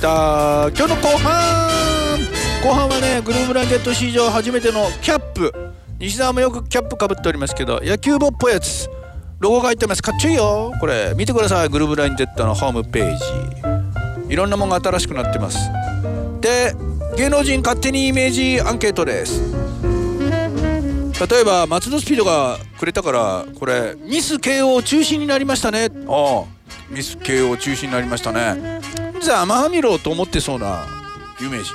した。今日の後半。後半はねグルーブランジェット史上初めてのキャップ。西澤もよくキャップかぶっておりますけど野球帽っぽいやつ。ロゴが入ってます。かっちょいいよ。これ見てください。グルーブライン Z のホームページ。いろんなものが新しくなってます。で芸能人勝手にイメージアンケートです。例えば松戸スピードがくれたからこれミス慶応中止になりましたね。ああ。ミス慶応中止になりましたねざまあみろと思ってそうな有名人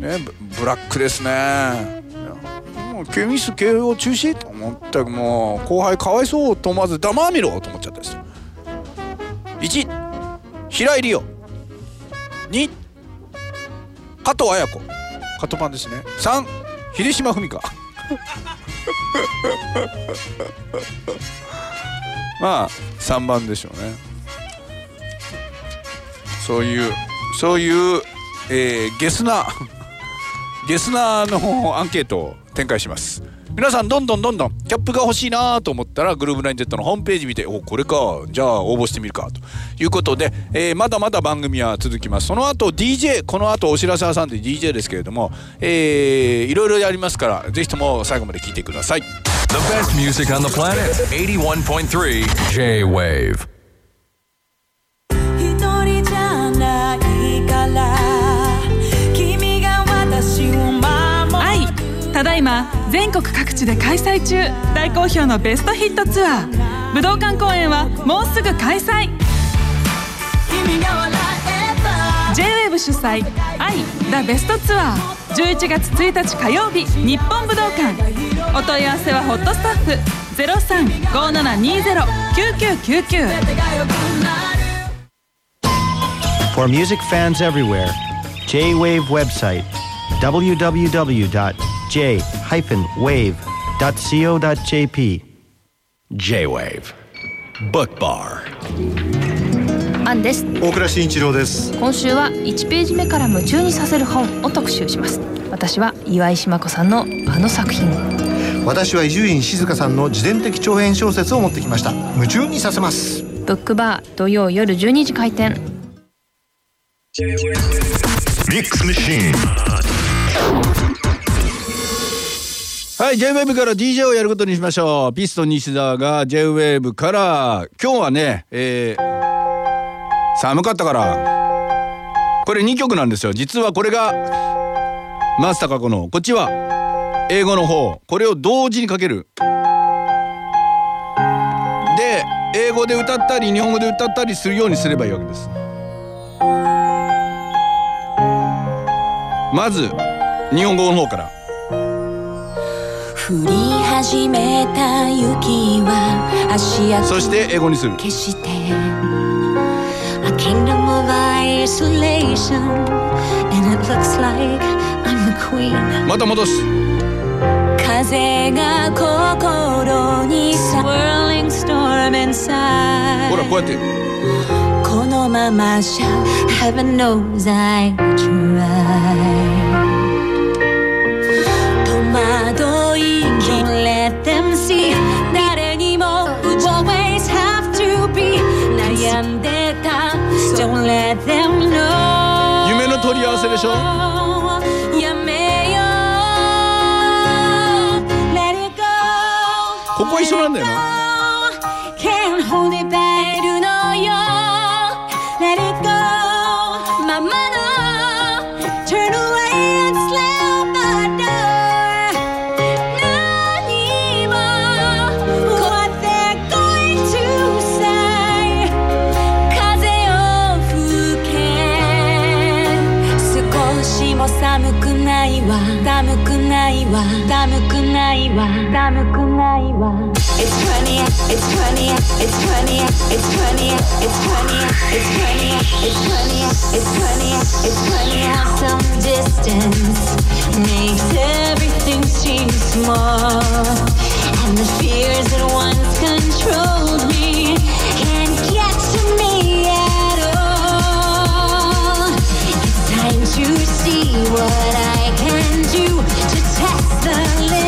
ねブラックですね。もうケミス慶応中止と思ったもう後輩かわいそうと思わず黙みろと思っちゃったです1平井理央。2加藤綾子。加藤パンですね。3秀島文香。まあ3番でしょうね。そういうそういう、えー、ゲスな ゲスなのアンケートを展開します。皆さんどんどんどんどんキャップが欲しいなと思ったらグルーブライン Z のホームページ見ておこれかじゃあ応募してみるかと。いうことで、えー、まだまだ番組は続きます。その後 DJ この後お知らせ挟んで DJ ですけれども、えー、いろいろやりますからぜひとも最後まで聞いてください。The best music on the planet. 81.3 J-Wave ただいま全国各地で開催中。大好評のベストヒットツアー。武道館公演はもうすぐ開催。J-WAVE 主催「愛 The ベストツアー」11月1日火曜日日本武道館。お問い合わせはホットスタッフ。0357209999 For music fans everywhere, J-Wave website www.j-wave.co.jp J-Wave. Book Bar. アンです大倉慎一郎です。今週は1ページ目から夢中にさせる本を特集します。私は岩井島子さんのあの作品。私は伊集院静香さんの自伝的長編小説を持ってきました。夢中にさせます。ブックバー土曜夜12時開店はい JWAVE から DJ をやることにしましょう。ピストン西澤が JWAVE から。今日はね、えー、寒かったから。これ2曲なんですよ。実はこれがマスタカコの。こっちは英語の方。これを同時にかける。で英語で歌ったり日本語で歌ったりするようにすればいいわけです。まず日本語の方から降り始めた雪は足跡そして英語にする消して A kingdom of isolation And it looks like I'm the queen また戻す風が心に Swirling storm inside ほらこうやってこのままじゃ Heaven knows I tried 戸惑い Can't let them see 誰にも Always have to be 悩んでた Don't let them know 夢の取り合わせでしょやめよう Let it go ここ一緒なんだよな寒くないわ寒くないわ寒くないわ It's 20 It's 20 It's 20 It's 20 It's 20 It's 20 It's 20 It's 20 It's 20 Some distance makes everything seem small And the fears that once controlled me can't get to me at all It's time to see what I can do to darling.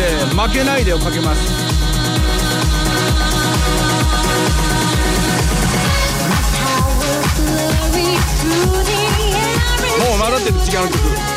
負けないでをかけます。もう笑ってる違う曲。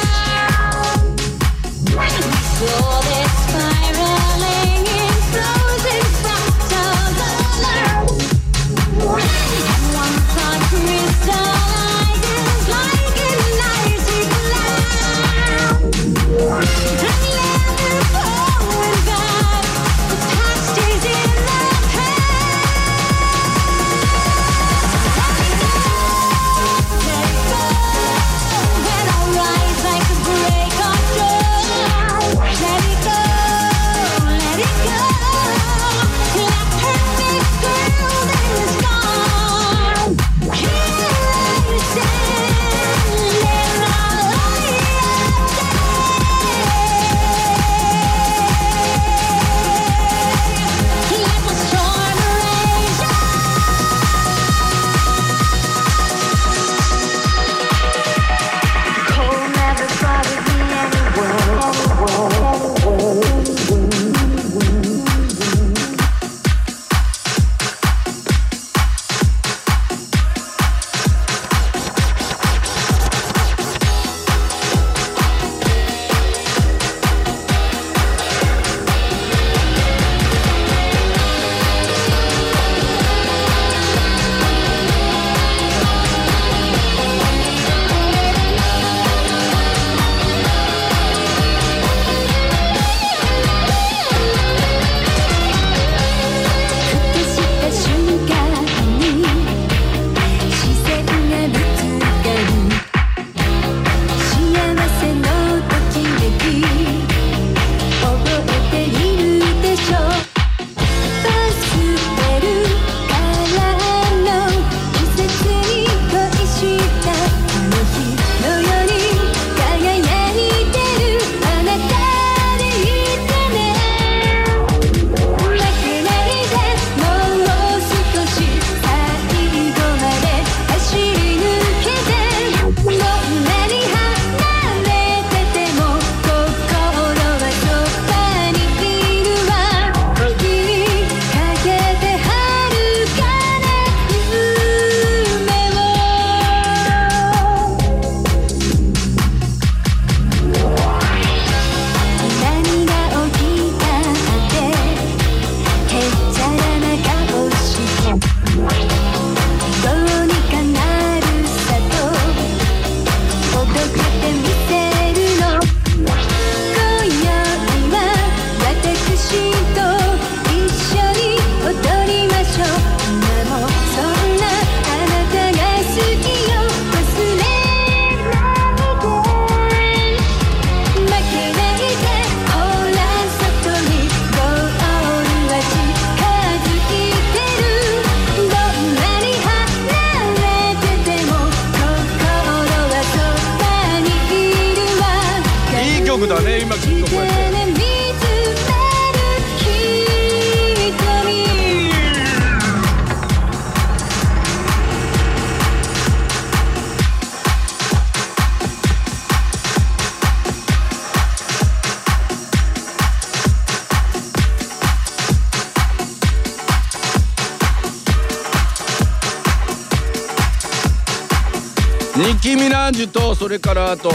それからあと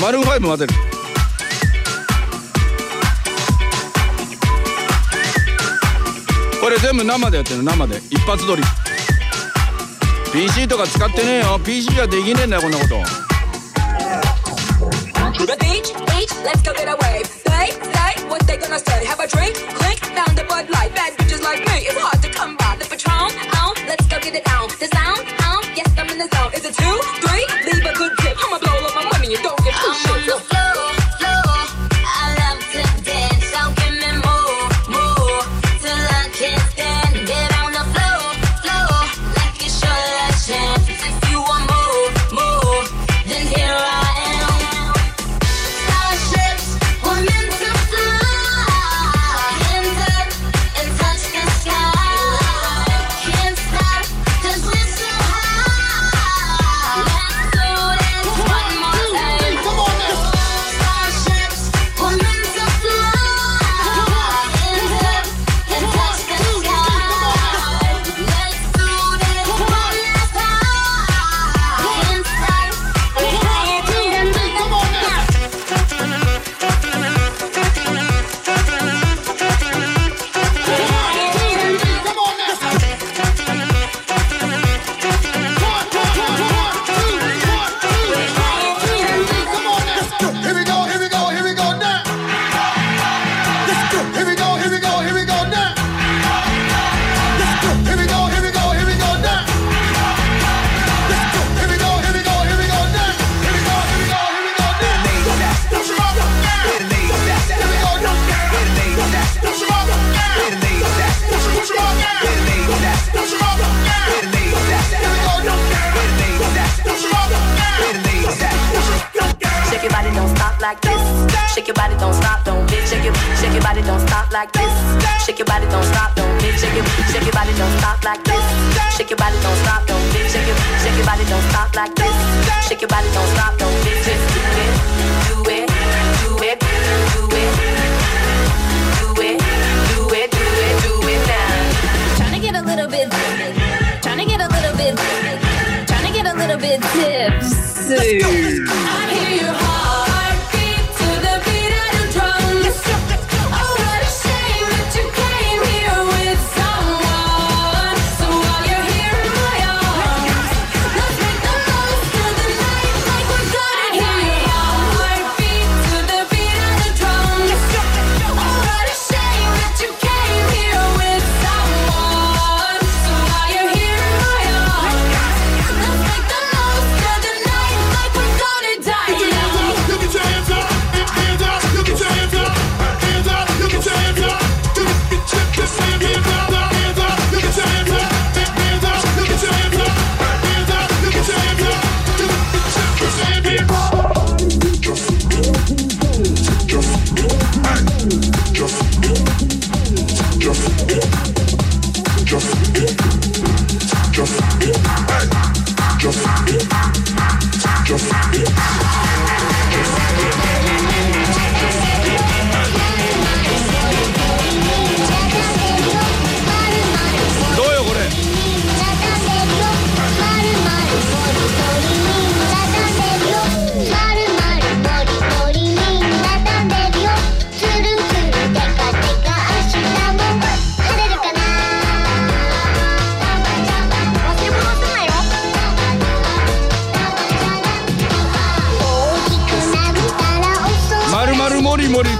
マルファ混ぜる。これ全部生でやってる生で。一発撮り。PC とか使ってねえよ。PC ゃできねえんだよこんなこと「ビーチビーチ」「レッツゴ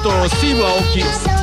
とスティーブ青木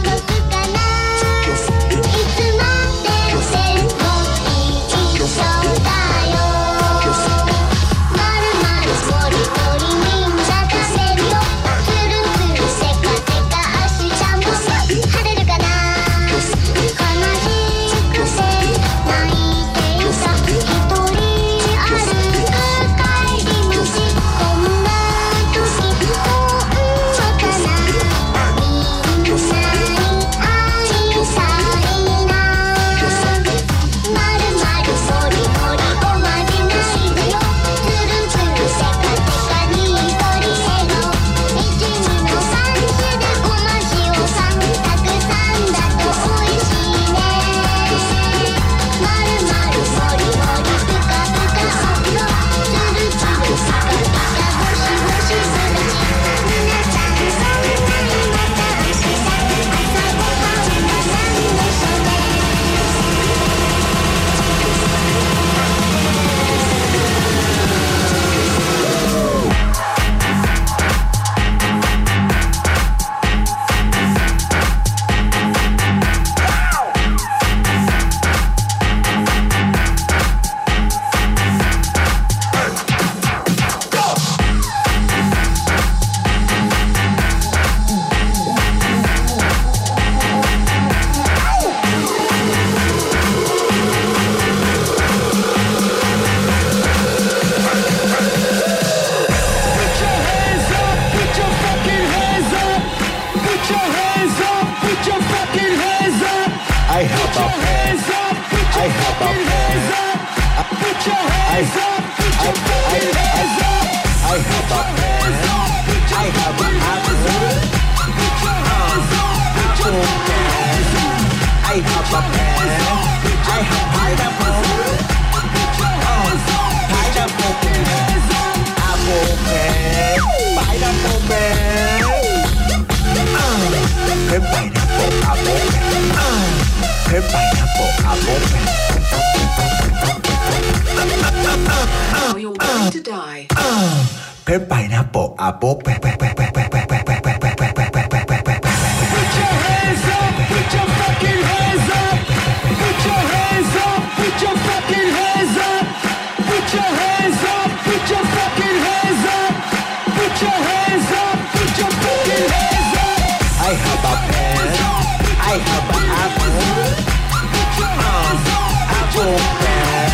go pear.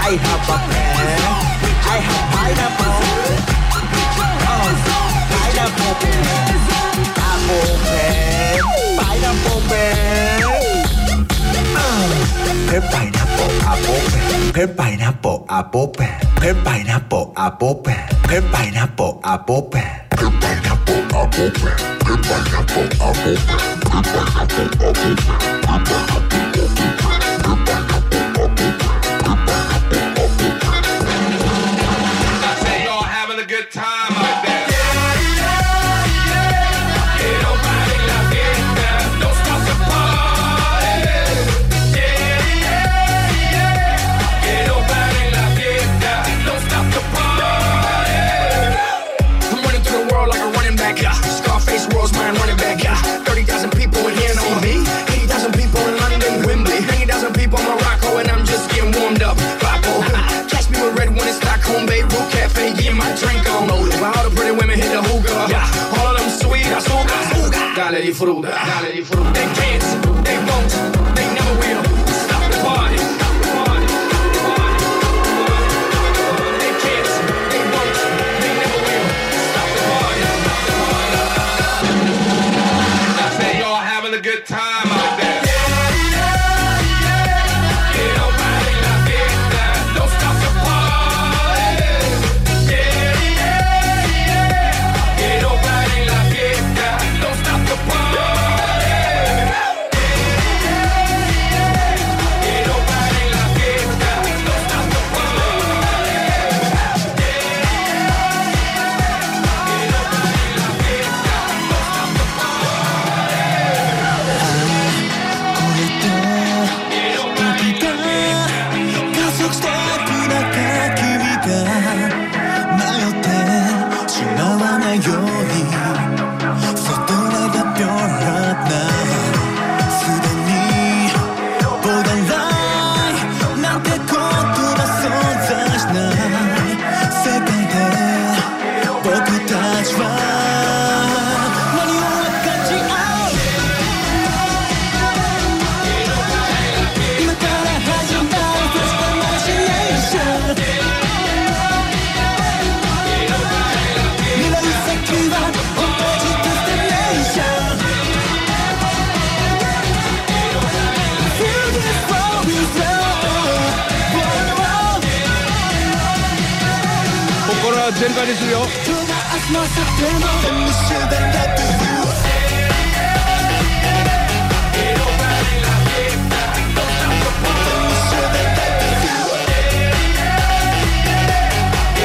I have a pear. I have pineapple. Oh, pineapple pear. Apple pear. Pineapple pear. Uh, pineapple apple pear. Pineapple apple pear. Pineapple apple pear. Pineapple apple pear. Pineapple apple pear. Pineapple apple pear. Pineapple apple pear. Pineapple apple. fruta. Dale di. They can't, they.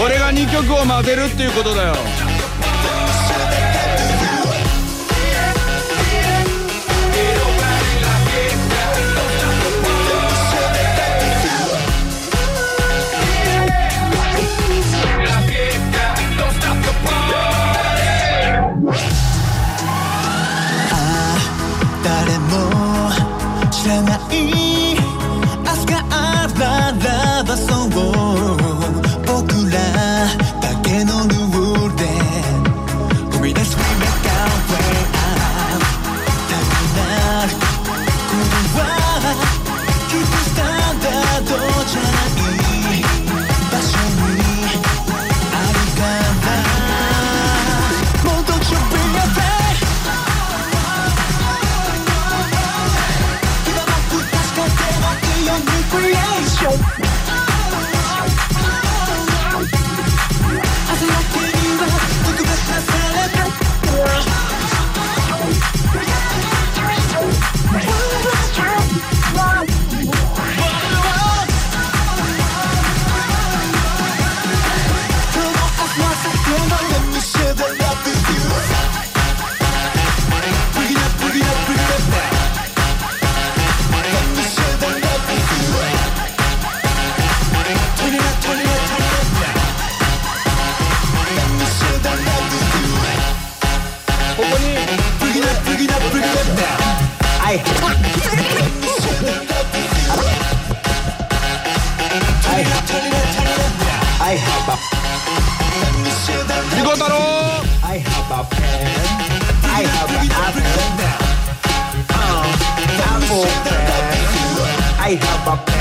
俺が2曲を混ぜるっていうことだよ。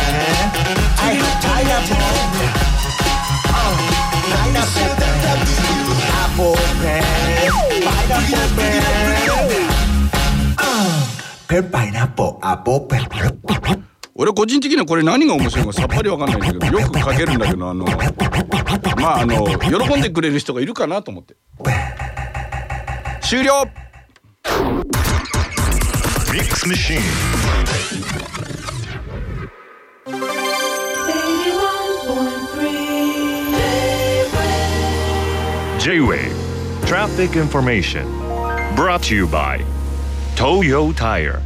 I pineapple. Oh, pineapple man. Apple ャイナ Pineapple ャイナ Uh, pen pineapple apple pen. 俺個人的にはこれ何が面白いナかさっぱりわかんないんだけどよく書けるんだけどあのまああの喜んでくれる人がいるかなと思って終了ミックスナシーン J-Wave Traffic Information. Brought to you by Toyo Tire.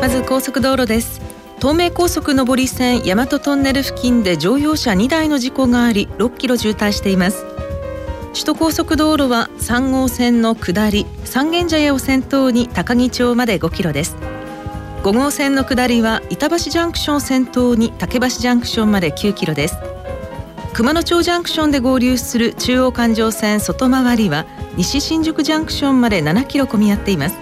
まず高速道路です。東名高速上り線大和トンネル付近で乗用車2台の事故があり6キロ渋滞しています。首都高速道路は3号線の下り三軒茶屋を先頭に高木町まで5キロです。5号線の下りは板橋ジャンクションを先頭に竹橋ジャンクションまで9キロです。熊野町ジャンクションで合流する中央環状線外回りは西新宿ジャンクションまで7キロ混み合っています。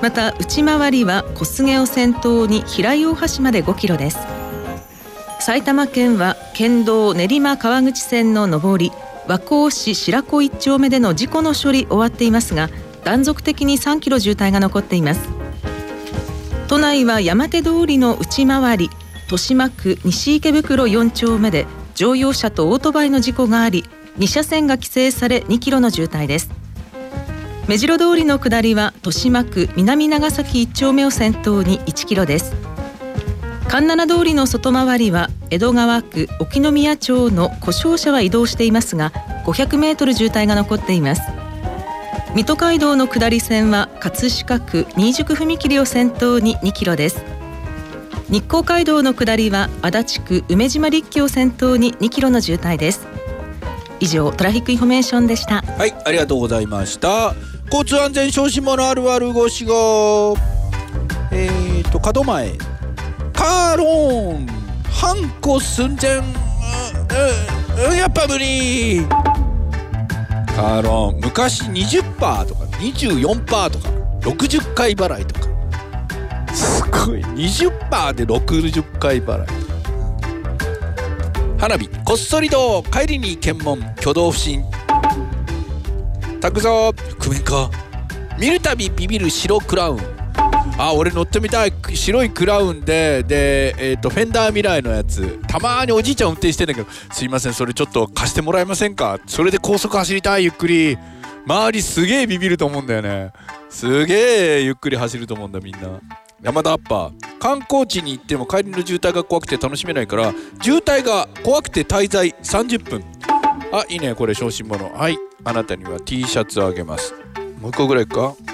また内回りは小菅を先頭に平井大橋まで5キロです。埼玉県は県道練馬川口線の上り和光市白子一丁目での事故の処理終わっていますが断続的に3キロ渋滞が残っています。都内は山手通りの内回り豊島区西池袋4丁目で乗用車とオートバイの事故があり2車線が規制され2キロの渋滞です。目白通りの下りは豊島区南長崎1丁目を先頭に1キロです。環七通りの外回りは江戸川区興宮町の故障車は移動していますが500メートル渋滞が残っています。水戸街道の下り線は葛飾区新宿踏切を先頭に2キロです。日光街道の下りは足立区梅島立橋先頭に2キロの渋滞です。以上トラフィックインフォメーションでした。はいありがとうございました。交通安全小心者あるあるごしご。えーと角前。カーローンハンコ寸前。ううやっぱ無理。カーローン昔20%とか24%とか60回払いとか。ごい。20%で60回払い。花火こっそりと帰りに検問挙動不審。拓蔵覆面か。見るたびビビる白クラウン。あ俺乗ってみたい。白いクラウンでで、えー、とフェンダーミラーのやつ。たまーにおじいちゃん運転してんだけどすいませんそれちょっと貸してもらえませんか？それで高速走りたいゆっくり。周りすげえビビると思うんだよね。すげえゆっくり走ると思うんだみんな。山田アッパー。観光地に行っても帰りの渋滞が怖くて楽しめないから渋滞が怖くて滞在30分。あいいねこれ小心者。はいあなたには T シャツあげます。もう一個ぐらいか？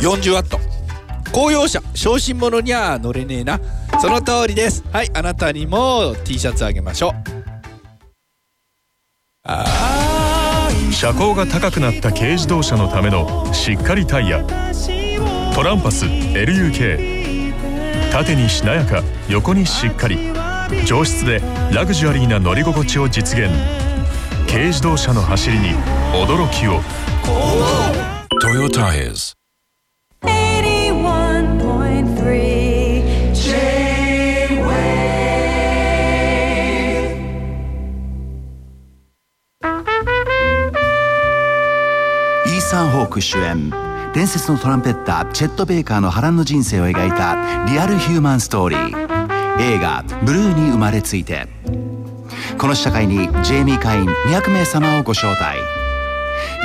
40ワット。公用車。小心者には乗れねえな。その通りです。はいあなたにも T シャツあげましょう。車高が高くなった軽自動車のためのしっかりタイヤ。トランパス LUK 縦にしなやか横にしっかり。上質でラグジュアリーな乗り心地を実現。軽自動車の走りに驚きを。トヨタイズサン・ホーク主演伝説のトランペッターチェット・ベイカーの波乱の人生を描いたリアルヒューマンストーリー。映画「ブルーに生まれついて」この試写会にジェイミー会員200名様をご招待。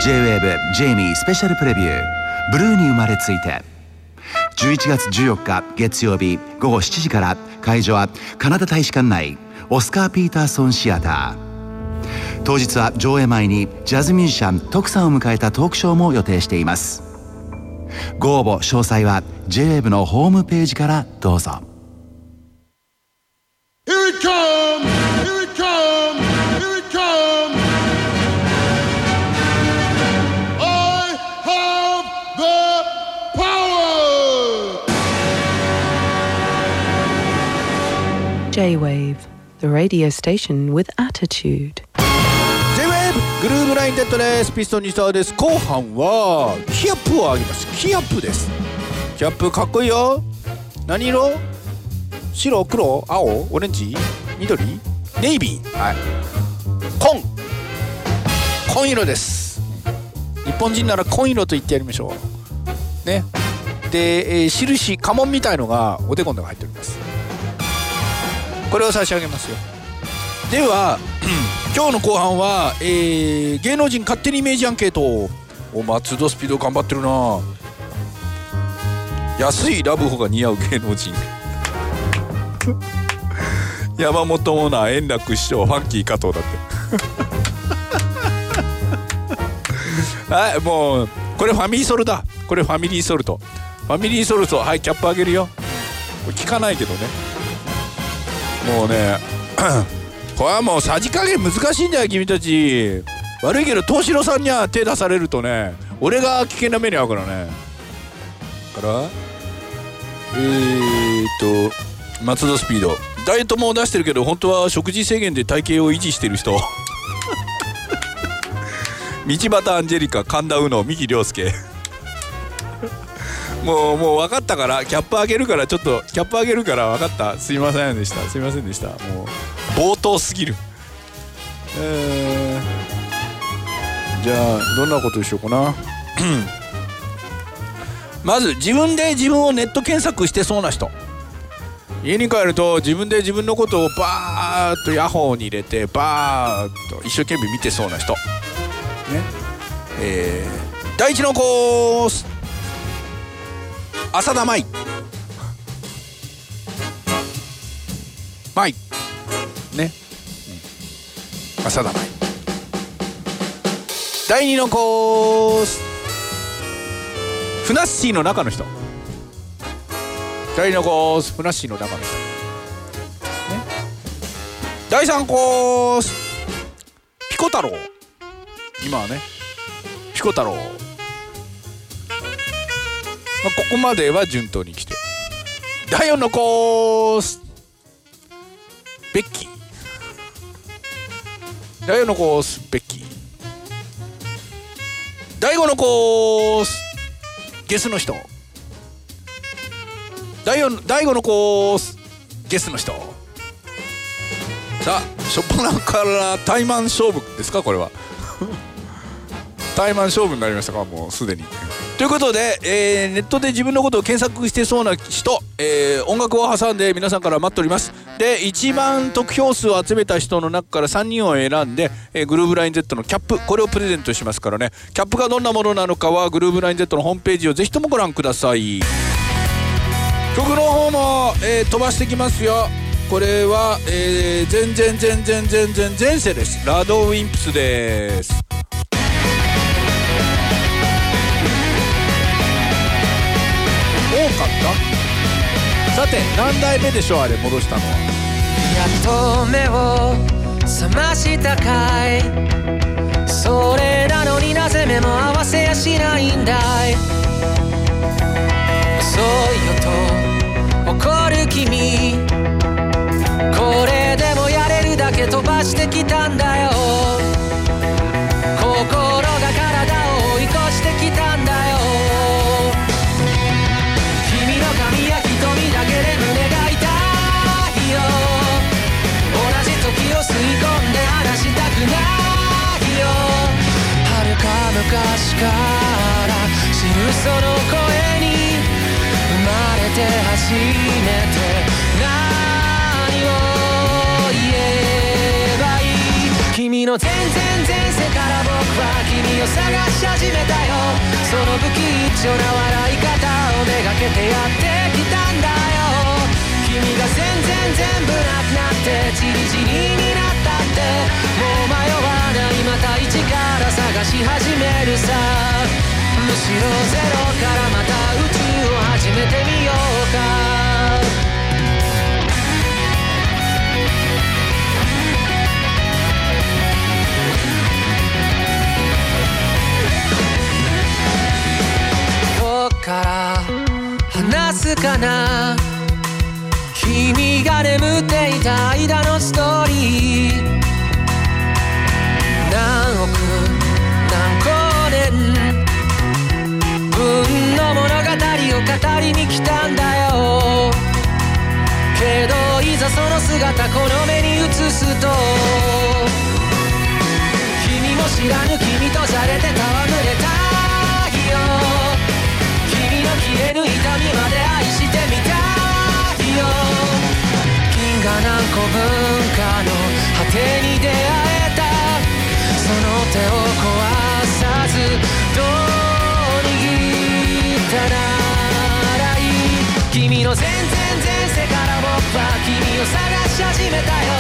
J-WAVE ジェイミースペシャルプレビュー「ブルーに生まれついて」11月14日月曜日午後7時から会場はカナダ大使館内。オスカー・ピーターソンシアター。当日は上映前にジャズミュージシャン徳さんを迎えたトークショーも予定しています。ご応募詳細は j w e のホームページからどうぞ。Here it ブ J-Wave, the radio station with attitude. グルーブラインデッドです。ピストン西澤です。後半はキャップをあげます。キャップです。キャップかっこいいよ。何色？白黒青オレンジ緑ネイビー。はい。紺。紺色です。日本人なら紺色と言ってやりましょう。ね。で、えー印家紋みたいのがおでこの中入っております。これを差し上げますよ。では今日の後半は、えー芸能人勝手にイメージアンケートお松戸スピード頑張ってるな。安いラブホが似合う芸能人。山本モナ円楽師匠ファンキー加藤だって。はいもうこれファミリーソルだ。これファミリーソルト。ファミリーソルトはいキャップあげるよ。聞かないけどね。もうね これはもうさじ加減難しいんだよ君たち。悪いけど東四郎さんには手出されるとね俺が危険な目に遭うからね。からえー、っと松戸スピード。ダイエットも出してるけど本当は食事制限で体型を維持してる人。道端アンジェリカ神田うの三木亮介。もうもう分かったからキャップあげるからちょっとキャップあげるから分かった。すいませんでした。すいませんでした。もう。冒頭すぎる。えー、じゃあどんなことにしようかな。まず自分で自分をネット検索してそうな人。家に帰ると自分で自分のことをバーッとヤホーに入れてバーッと一生懸命見てそうな人。ね。えー、第一のコース。浅田舞。舞浅田舞第二のコース。ふなっしーの中の人。第二のコース。ふなっしーの中の人、ね、第三コース。ピコ太郎。今はね。ピコ太郎、まあ、ここまでは順当に来て。第四のコース。ベッキー。第四のコースベッキー。第五のコースゲスの人。第四第五のコースゲスの人。さあ初っ端から対マン勝負ですかこれは。対マン勝負になりましたかもうすでに。ということで、えーネットで自分のことを検索してそうな人、えー音楽を挟んで皆さんから待っております。で一番得票数を集めた人の中から3人を選んで、えーグルーブライン Z のキャップこれをプレゼントしますからね。キャップがどんなものなのかはグルーブライン Z のホームページをぜひともご覧ください。曲の方も、えー飛ばしてきますよ。これは、えー、全然全然全然前世です。ラドウィンプスです。多かった？さて何代目でしょうあれ戻したのは？やっと目を覚ましたかい。それなのになぜ目も合わせやしないんだい。君の全然前世から僕は君を探し始めたよ。その不吉祥な笑い方をめがけてやってきたんだよ。君が全然全部なくなってチリチリになったって。もう迷わないまた一から探し始めるさ。むしろゼロからまた宇宙を始めてみようか。ざその姿この目に映すと君も知らぬ君とじゃれて戯れたいよ。君の消える痛みまで愛してみたいよ。銀河何個分かの果てに出会えたその手を壊さずどう握ったならいい。君の全然前世から僕は君を探すし始めたよ。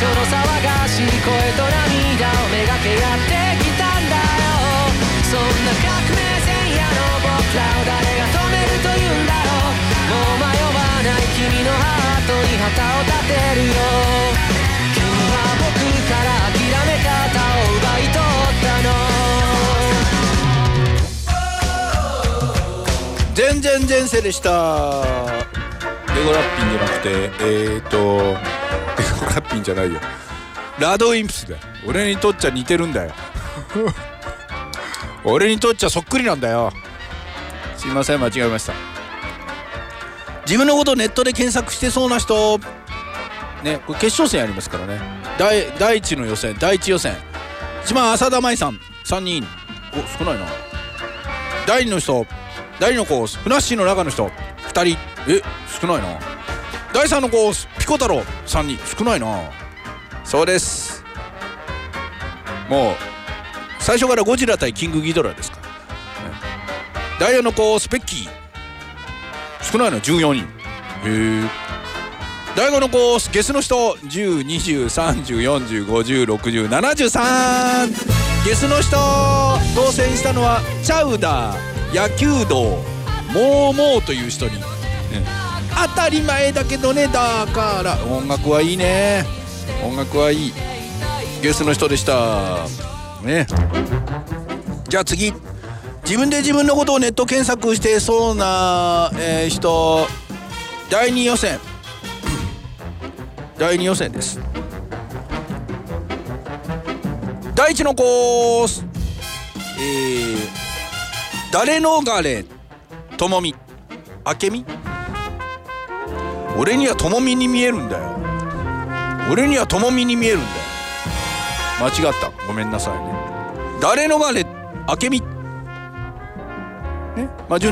その騒がしい声と涙をめがけやってきたんだよ。そんな革命前夜の僕らを誰が止めるというんだろう。もう迷わない君のハートに旗を立てるよ。君は僕から諦め方を奪い取ったの。全然前世でした。ゴラッピンじゃなくてえーと レゴラッピンじゃないよ。ラドウィンプスだ俺にとっちゃ似てるんだよ。俺にとっちゃそっくりなんだよ。すいません間違えました。自分のことネットで検索してそうな人。ねこれ決勝戦ありますからね。第第一の予選第一予選。一番浅田舞さん。3人。お少ないな。第二の人。第2のコースふなっしーの中の人。2人。え少ないな。第3のコースピコ太郎。3人。少ないな。そうです。もう最初からゴジラ対キングギドラですか。ら、第4のコースペッキー。少ないな。14人。へえ第5のコースゲスの人。10203040506073ゲスの人。当選したのはチャウダー。野球道モーモーという人に、ね当たり前だけどねだから。音楽はいいね。音楽はいい。ゲストの人でした。ね。じゃあ次。自分で自分のことをネット検索してそうな、えー人。第2予選。第2予選です。第1のコース。えー、誰のがれともみ。あけみ俺にはともみに見えるんだよ。俺にはともみに見えるんだよ。間違った。ごめんなさいね。誰のがれあけみねまあ順